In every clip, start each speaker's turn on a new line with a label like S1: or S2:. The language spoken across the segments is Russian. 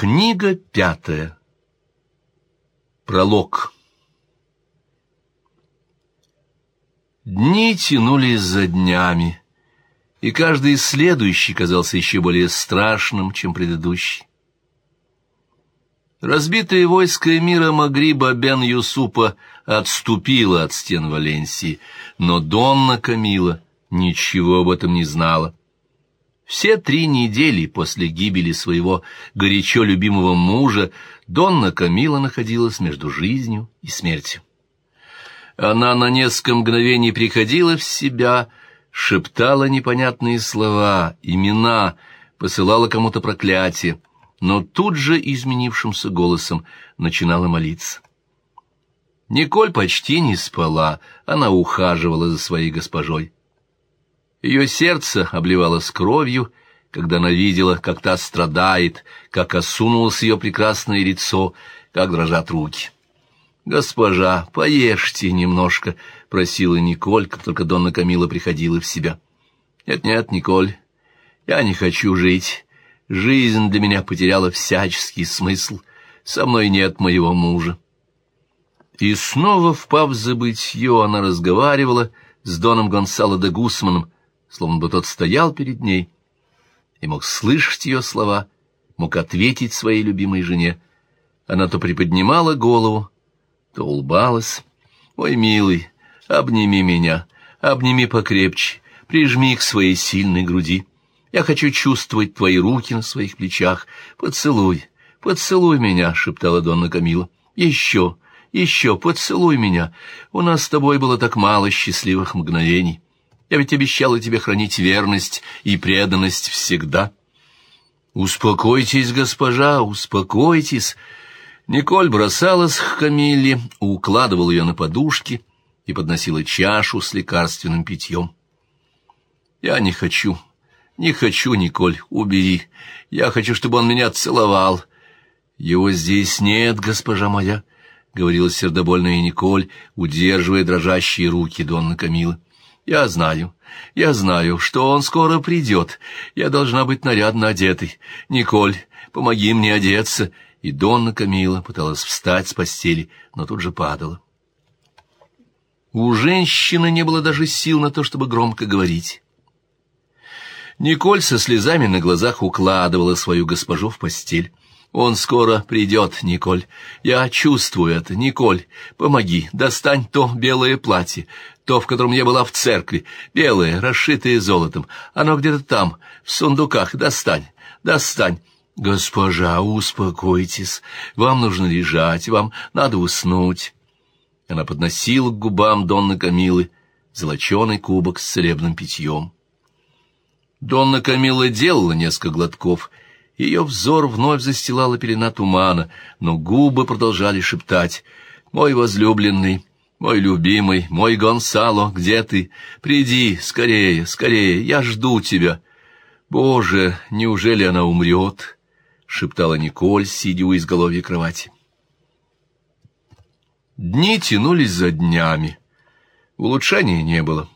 S1: Книга пятая. Пролог. Дни тянулись за днями, и каждый следующий казался еще более страшным, чем предыдущий. Разбитое войско мира Магриба бен Юсупа отступило от стен Валенсии, но Донна Камила ничего об этом не знала. Все три недели после гибели своего горячо любимого мужа Донна Камила находилась между жизнью и смертью. Она на несколько мгновений приходила в себя, шептала непонятные слова, имена, посылала кому-то проклятие, но тут же изменившимся голосом начинала молиться. Николь почти не спала, она ухаживала за своей госпожой. Ее сердце обливалось кровью, когда она видела, как та страдает, как осунулось ее прекрасное лицо, как дрожат руки. «Госпожа, поешьте немножко», — просила Николь, как только Донна Камила приходила в себя. «Нет-нет, Николь, я не хочу жить. Жизнь для меня потеряла всяческий смысл. Со мной нет моего мужа». И снова, впав в забытье, она разговаривала с Доном Гонсало де Гусманом, словно бы тот стоял перед ней и мог слышать ее слова, мог ответить своей любимой жене. Она то приподнимала голову, то улыбалась. «Ой, милый, обними меня, обними покрепче, прижми к своей сильной груди. Я хочу чувствовать твои руки на своих плечах. Поцелуй, поцелуй меня», — шептала Донна Камила. «Еще, еще, поцелуй меня. У нас с тобой было так мало счастливых мгновений». Я ведь обещала тебе хранить верность и преданность всегда. Успокойтесь, госпожа, успокойтесь. Николь бросалась к Камилле, укладывала ее на подушки и подносила чашу с лекарственным питьем. Я не хочу, не хочу, Николь, убери. Я хочу, чтобы он меня целовал. Его здесь нет, госпожа моя, — говорила сердобольная Николь, удерживая дрожащие руки Донны Камилы. Я знаю, я знаю, что он скоро придет. Я должна быть нарядно одетой. Николь, помоги мне одеться. И Донна Камила пыталась встать с постели, но тут же падала. У женщины не было даже сил на то, чтобы громко говорить. Николь со слезами на глазах укладывала свою госпожу в постель. Он скоро придет, Николь. Я чувствую это. Николь, помоги, достань то белое платье, то, в котором я была в церкви, белое, расшитое золотом. Оно где-то там, в сундуках. Достань, достань. Госпожа, успокойтесь. Вам нужно лежать, вам надо уснуть. Она подносила к губам Донны Камилы золоченый кубок с целебным питьем. Донна Камила делала несколько глотков — ее взор вновь застилала пелена тумана, но губы продолжали шептать «Мой возлюбленный, мой любимый, мой Гонсало, где ты? Приди, скорее, скорее, я жду тебя». «Боже, неужели она умрет?» — шептала Николь, сидя у изголовья кровати. Дни тянулись за днями. Улучшения не было.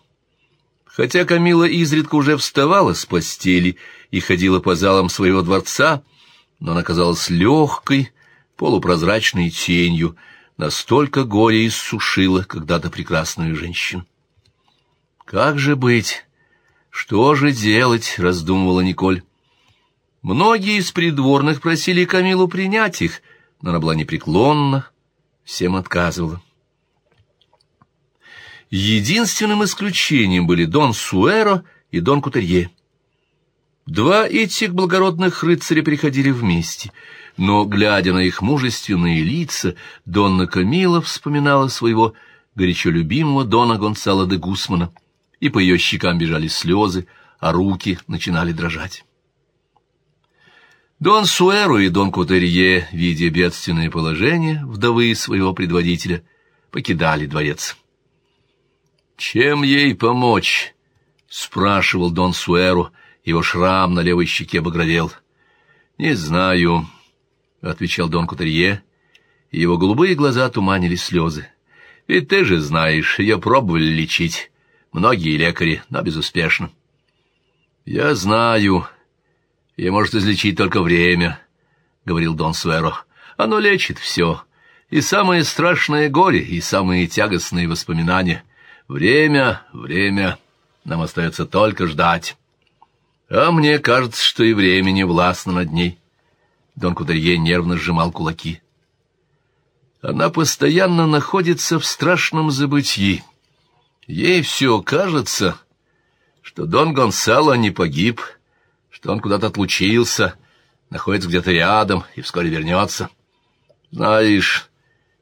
S1: Хотя Камила изредка уже вставала с постели и ходила по залам своего дворца, но она казалась легкой, полупрозрачной тенью, настолько горе иссушила когда-то прекрасную женщину. «Как же быть? Что же делать?» — раздумывала Николь. Многие из придворных просили Камилу принять их, но она была непреклонна, всем отказывала. Единственным исключением были Дон Суэро и Дон Кутерье. Два этих благородных рыцаря приходили вместе, но, глядя на их мужественные лица, Донна Камила вспоминала своего горячо любимого Дона Гонсала де Гусмана, и по ее щекам бежали слезы, а руки начинали дрожать. Дон Суэро и Дон Кутерье, видя бедственное положение вдовы своего предводителя, покидали дворец. «Чем ей помочь?» — спрашивал Дон Суэру. Его шрам на левой щеке багровел. «Не знаю», — отвечал Дон Кутерье, его голубые глаза туманили слезы. «Ведь ты же знаешь, ее пробовали лечить. Многие лекари, но безуспешно». «Я знаю. Ее может излечить только время», — говорил Дон Суэро. «Оно лечит все, и самое страшное горе, и самые тягостные воспоминания. Время, время, нам остается только ждать. А мне кажется, что и время не властно над ней». Дон Кударье нервно сжимал кулаки. Она постоянно находится в страшном забытии. Ей все кажется, что Дон Гонсало не погиб, что он куда-то отлучился, находится где-то рядом и вскоре вернется. Знаешь,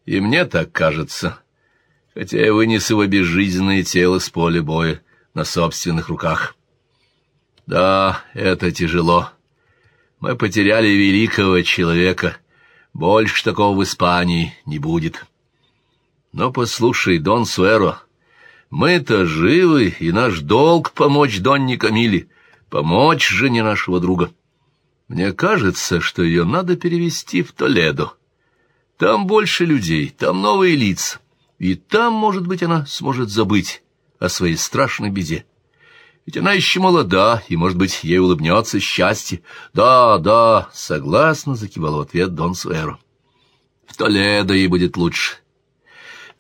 S1: и мне так кажется, хотя я вынес его безжизненное тело с поля боя на собственных руках. Да, это тяжело. Мы потеряли великого человека — больше такого в Испании не будет. Но послушай, Дон Суэро, мы-то живы, и наш долг помочь Донне Камиле, помочь жене нашего друга. Мне кажется, что ее надо перевести в Толедо. Там больше людей, там новые лица, и там, может быть, она сможет забыть о своей страшной беде. Ведь она еще молода, и, может быть, ей улыбнется счастье. Да, да, согласно, закивал в ответ Дон Суэро. В Толедо ей будет лучше.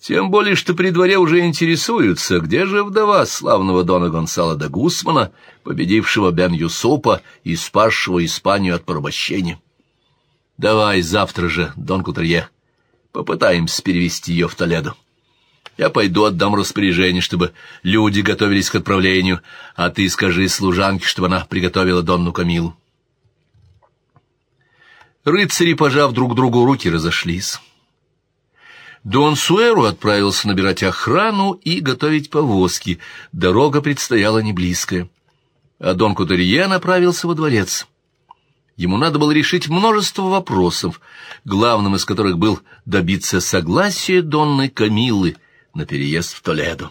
S1: Тем более, что при дворе уже интересуются, где же вдова славного Дона Гонсала де Гусмана, победившего Бен Юсупа и спасшего Испанию от порабощения. Давай завтра же, Дон Кутерье, попытаемся перевести ее в Толедо. Я пойду отдам распоряжение, чтобы люди готовились к отправлению, а ты скажи служанке, чтобы она приготовила Донну Камилу. Рыцари, пожав друг другу руки, разошлись. Дон Суэру отправился набирать охрану и готовить повозки. Дорога предстояла не близкая. А Дон Кутерье направился во дворец. Ему надо было решить множество вопросов, главным из которых был добиться согласия Донны Камилы — на переезд в Толедо.